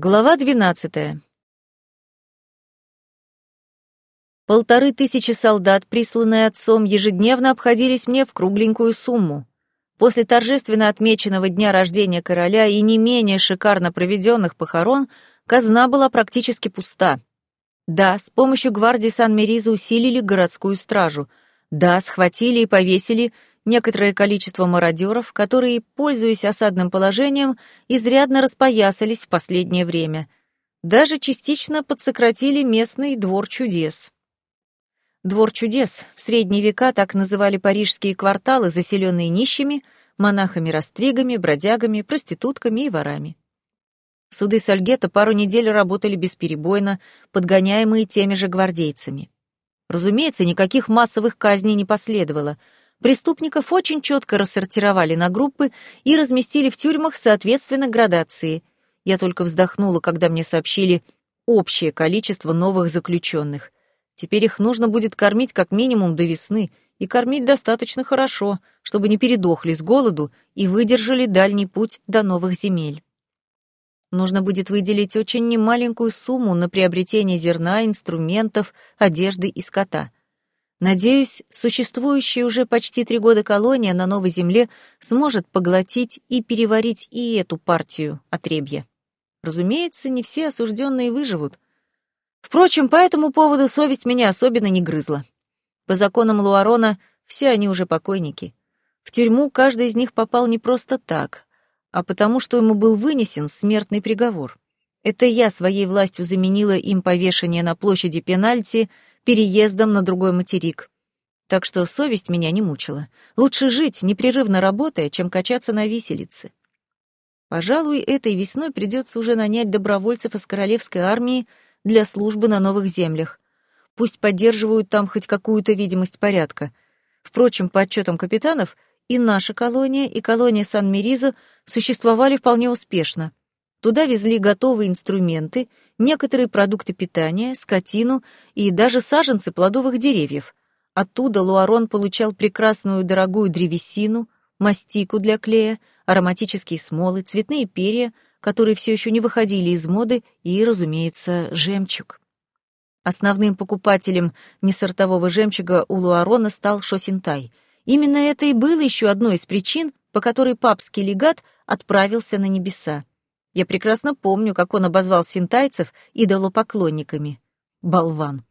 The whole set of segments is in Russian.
Глава двенадцатая. Полторы тысячи солдат, присланные отцом, ежедневно обходились мне в кругленькую сумму. После торжественно отмеченного дня рождения короля и не менее шикарно проведенных похорон казна была практически пуста. Да, с помощью гвардии Сан-Мериза усилили городскую стражу. Да, схватили и повесили некоторое количество мародеров, которые, пользуясь осадным положением, изрядно распоясались в последнее время. Даже частично подсократили местный двор чудес. Двор чудес в средние века так называли парижские кварталы, заселенные нищими, монахами-растригами, бродягами, проститутками и ворами. Суды Сальгета пару недель работали бесперебойно, подгоняемые теми же гвардейцами. Разумеется, никаких массовых казней не последовало. Преступников очень четко рассортировали на группы и разместили в тюрьмах соответственно градации. Я только вздохнула, когда мне сообщили общее количество новых заключенных. Теперь их нужно будет кормить как минимум до весны, и кормить достаточно хорошо, чтобы не передохли с голоду и выдержали дальний путь до новых земель. Нужно будет выделить очень немаленькую сумму на приобретение зерна, инструментов, одежды и скота. Надеюсь, существующая уже почти три года колония на Новой Земле сможет поглотить и переварить и эту партию отребья. Разумеется, не все осужденные выживут — Впрочем, по этому поводу совесть меня особенно не грызла. По законам Луарона все они уже покойники. В тюрьму каждый из них попал не просто так, а потому что ему был вынесен смертный приговор. Это я своей властью заменила им повешение на площади пенальти переездом на другой материк. Так что совесть меня не мучила. Лучше жить, непрерывно работая, чем качаться на виселице. Пожалуй, этой весной придется уже нанять добровольцев из королевской армии для службы на новых землях. Пусть поддерживают там хоть какую-то видимость порядка. Впрочем, по отчетам капитанов, и наша колония, и колония Сан-Меризо существовали вполне успешно. Туда везли готовые инструменты, некоторые продукты питания, скотину и даже саженцы плодовых деревьев. Оттуда Луарон получал прекрасную дорогую древесину, мастику для клея, ароматические смолы, цветные перья — которые все еще не выходили из моды, и, разумеется, жемчуг. Основным покупателем несортового жемчуга у Луарона стал Шосинтай. Именно это и было еще одной из причин, по которой папский легат отправился на небеса. Я прекрасно помню, как он обозвал синтайцев идолопоклонниками. Болван.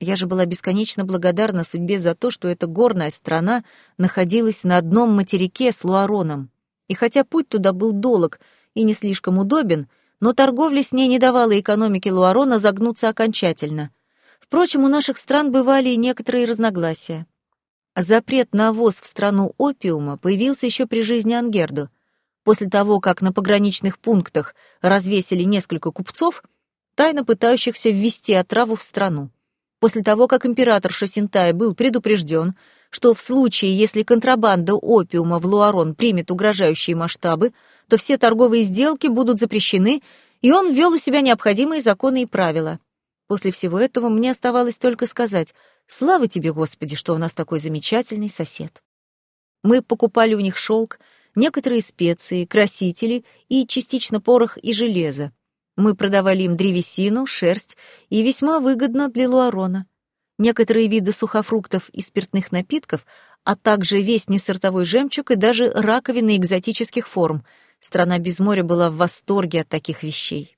Я же была бесконечно благодарна судьбе за то, что эта горная страна находилась на одном материке с Луароном. И хотя путь туда был долг, и не слишком удобен, но торговля с ней не давала экономике Луарона загнуться окончательно. Впрочем, у наших стран бывали и некоторые разногласия. Запрет на ввоз в страну опиума появился еще при жизни Ангердо. После того, как на пограничных пунктах развесили несколько купцов, тайно пытающихся ввести отраву в страну. После того, как император Шосинтай был предупрежден, что в случае, если контрабанда опиума в Луарон примет угрожающие масштабы, то все торговые сделки будут запрещены, и он ввел у себя необходимые законы и правила. После всего этого мне оставалось только сказать «Слава тебе, Господи, что у нас такой замечательный сосед». Мы покупали у них шелк, некоторые специи, красители и частично порох и железо. Мы продавали им древесину, шерсть и весьма выгодно для Луарона. Некоторые виды сухофруктов и спиртных напитков, а также весь несортовой жемчуг и даже раковины экзотических форм — Страна без моря была в восторге от таких вещей.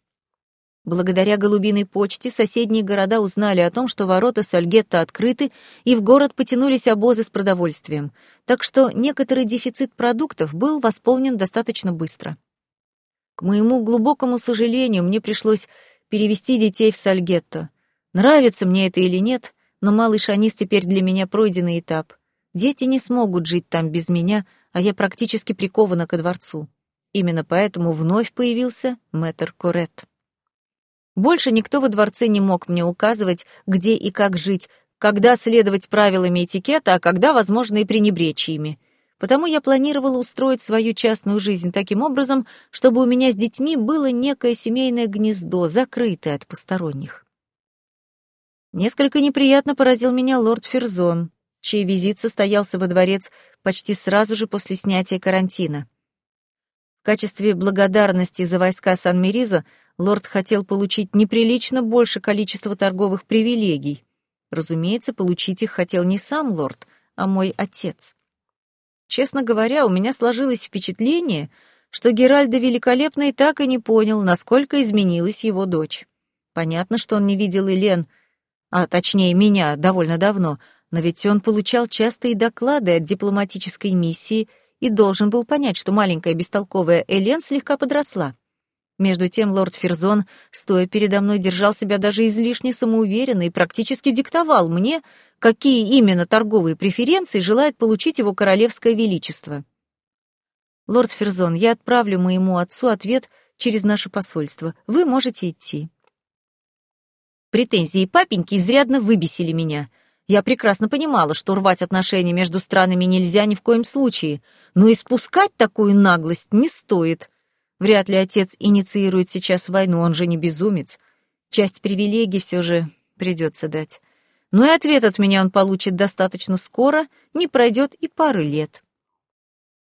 Благодаря голубиной почте соседние города узнали о том, что ворота Сальгетта открыты, и в город потянулись обозы с продовольствием, так что некоторый дефицит продуктов был восполнен достаточно быстро. К моему глубокому сожалению, мне пришлось перевести детей в Сальгетто. Нравится мне это или нет, но малый Шанис теперь для меня пройденный этап. Дети не смогут жить там без меня, а я практически прикована ко дворцу. Именно поэтому вновь появился мэтр Корет. Больше никто во дворце не мог мне указывать, где и как жить, когда следовать правилами этикета, а когда, возможно, и пренебречь ими. Потому я планировала устроить свою частную жизнь таким образом, чтобы у меня с детьми было некое семейное гнездо, закрытое от посторонних. Несколько неприятно поразил меня лорд Ферзон, чей визит состоялся во дворец почти сразу же после снятия карантина качестве благодарности за войска Сан-Меризо лорд хотел получить неприлично больше количества торговых привилегий. Разумеется, получить их хотел не сам лорд, а мой отец. Честно говоря, у меня сложилось впечатление, что Геральдо Великолепный так и не понял, насколько изменилась его дочь. Понятно, что он не видел Элен, а точнее меня, довольно давно, но ведь он получал частые доклады от дипломатической миссии — и должен был понять, что маленькая бестолковая Элен слегка подросла. Между тем лорд Ферзон, стоя передо мной, держал себя даже излишне самоуверенно и практически диктовал мне, какие именно торговые преференции желает получить его королевское величество. «Лорд Ферзон, я отправлю моему отцу ответ через наше посольство. Вы можете идти». Претензии папеньки изрядно выбесили меня — я прекрасно понимала, что рвать отношения между странами нельзя ни в коем случае, но испускать такую наглость не стоит. Вряд ли отец инициирует сейчас войну, он же не безумец. Часть привилегий все же придется дать. Но и ответ от меня он получит достаточно скоро, не пройдет и пары лет.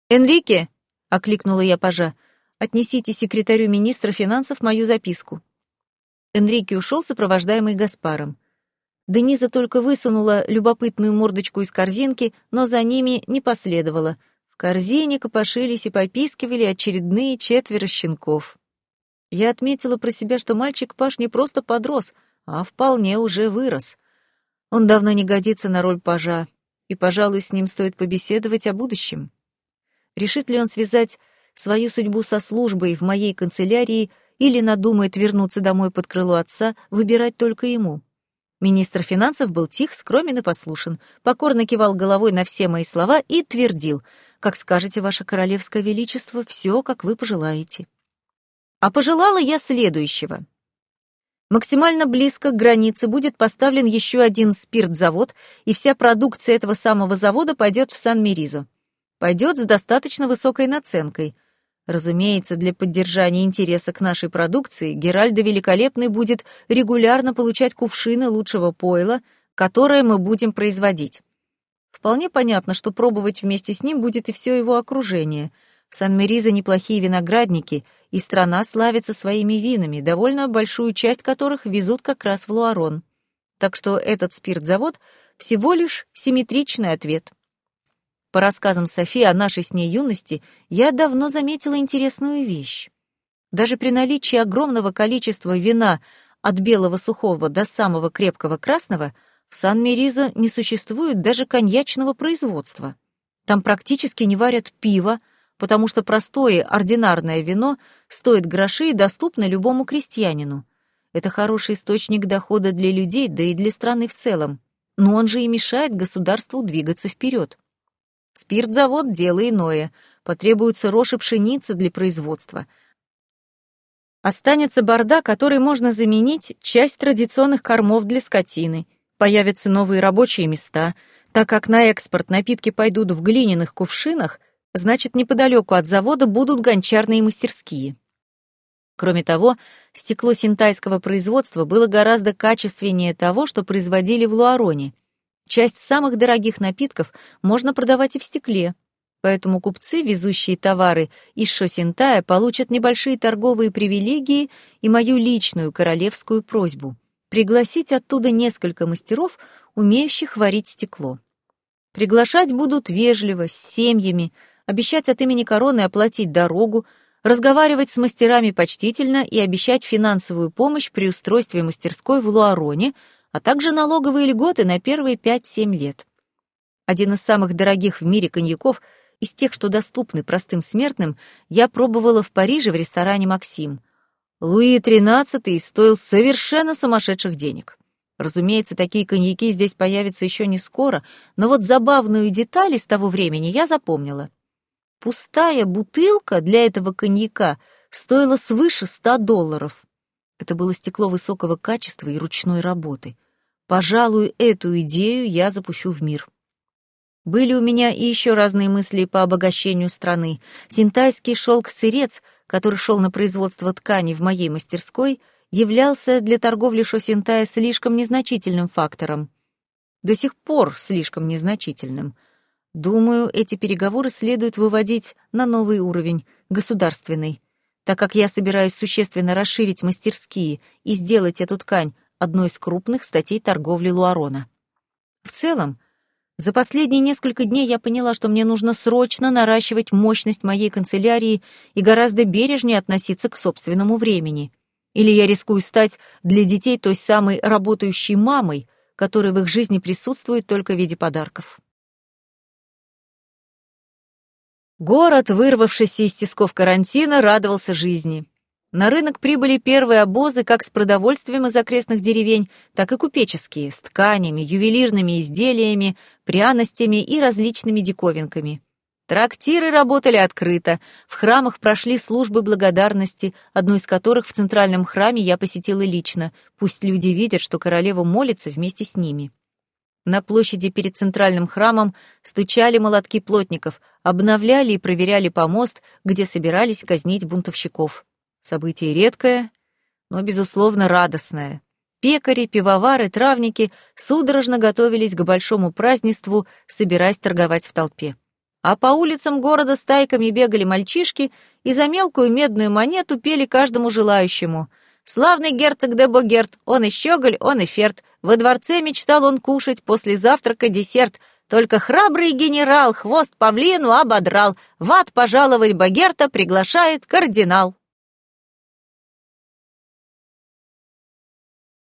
«Энрике!» — окликнула я пажа. «Отнесите секретарю министра финансов мою записку». Энрике ушел, сопровождаемый Гаспаром. Дениза только высунула любопытную мордочку из корзинки, но за ними не последовало. В корзине копошились и попискивали очередные четверо щенков. Я отметила про себя, что мальчик Паш не просто подрос, а вполне уже вырос. Он давно не годится на роль пажа, и, пожалуй, с ним стоит побеседовать о будущем. Решит ли он связать свою судьбу со службой в моей канцелярии или надумает вернуться домой под крыло отца, выбирать только ему. Министр финансов был тих, скромен и послушен, покорно кивал головой на все мои слова и твердил, «Как скажете, ваше королевское величество, все, как вы пожелаете». А пожелала я следующего. Максимально близко к границе будет поставлен еще один спиртзавод, и вся продукция этого самого завода пойдет в Сан-Меризо. Пойдет с достаточно высокой наценкой. Разумеется, для поддержания интереса к нашей продукции Геральдо Великолепный будет регулярно получать кувшины лучшего пойла, которое мы будем производить. Вполне понятно, что пробовать вместе с ним будет и все его окружение. В Сан-Меризо неплохие виноградники, и страна славится своими винами, довольно большую часть которых везут как раз в Луарон. Так что этот спиртзавод всего лишь симметричный ответ — по рассказам Софии о нашей с ней юности, я давно заметила интересную вещь. Даже при наличии огромного количества вина от белого сухого до самого крепкого красного в Сан-Меризо не существует даже коньячного производства. Там практически не варят пиво, потому что простое ординарное вино стоит гроши и доступно любому крестьянину. Это хороший источник дохода для людей, да и для страны в целом. Но он же и мешает государству двигаться вперед. Спиртзавод — дело иное. Потребуется рожь и пшеница для производства. Останется борда, который можно заменить часть традиционных кормов для скотины. Появятся новые рабочие места. Так как на экспорт напитки пойдут в глиняных кувшинах, значит, неподалеку от завода будут гончарные мастерские. Кроме того, стекло синтайского производства было гораздо качественнее того, что производили в Луароне. Часть самых дорогих напитков можно продавать и в стекле, поэтому купцы, везущие товары из Шосинтая, получат небольшие торговые привилегии и мою личную королевскую просьбу — пригласить оттуда несколько мастеров, умеющих варить стекло. Приглашать будут вежливо, с семьями, обещать от имени короны оплатить дорогу, разговаривать с мастерами почтительно и обещать финансовую помощь при устройстве мастерской в Луароне — а также налоговые льготы на первые 5-7 лет. Один из самых дорогих в мире коньяков из тех, что доступны простым смертным, я пробовала в Париже в ресторане «Максим». Луи XIII стоил совершенно сумасшедших денег. Разумеется, такие коньяки здесь появятся еще не скоро, но вот забавную деталь из того времени я запомнила. Пустая бутылка для этого коньяка стоила свыше ста долларов. Это было стекло высокого качества и ручной работы. Пожалуй, эту идею я запущу в мир. Были у меня и еще разные мысли по обогащению страны. Синтайский шелк-сырец, который шел на производство ткани в моей мастерской, являлся для торговли Шосинтая слишком незначительным фактором. До сих пор слишком незначительным. Думаю, эти переговоры следует выводить на новый уровень, государственный, так как я собираюсь существенно расширить мастерские и сделать эту ткань одной из крупных статей торговли Луарона. В целом, за последние несколько дней я поняла, что мне нужно срочно наращивать мощность моей канцелярии и гораздо бережнее относиться к собственному времени. Или я рискую стать для детей той самой работающей мамой, которая в их жизни присутствует только в виде подарков. Город, вырвавшийся из тисков карантина, радовался жизни. На рынок прибыли первые обозы как с продовольствием из окрестных деревень, так и купеческие, с тканями, ювелирными изделиями, пряностями и различными диковинками. Трактиры работали открыто, в храмах прошли службы благодарности, одну из которых в центральном храме я посетила лично, пусть люди видят, что королева молится вместе с ними. На площади перед центральным храмом стучали молотки плотников, обновляли и проверяли помост, где собирались казнить бунтовщиков. Событие редкое, но, безусловно, радостное. Пекари, пивовары, травники судорожно готовились к большому празднеству, собираясь торговать в толпе. А по улицам города стайками бегали мальчишки и за мелкую медную монету пели каждому желающему — Славный герцог де Богерт, он и щеголь, он и ферт. Во дворце мечтал он кушать после завтрака десерт. Только храбрый генерал хвост павлину ободрал. В ад пожаловать Богерта приглашает кардинал.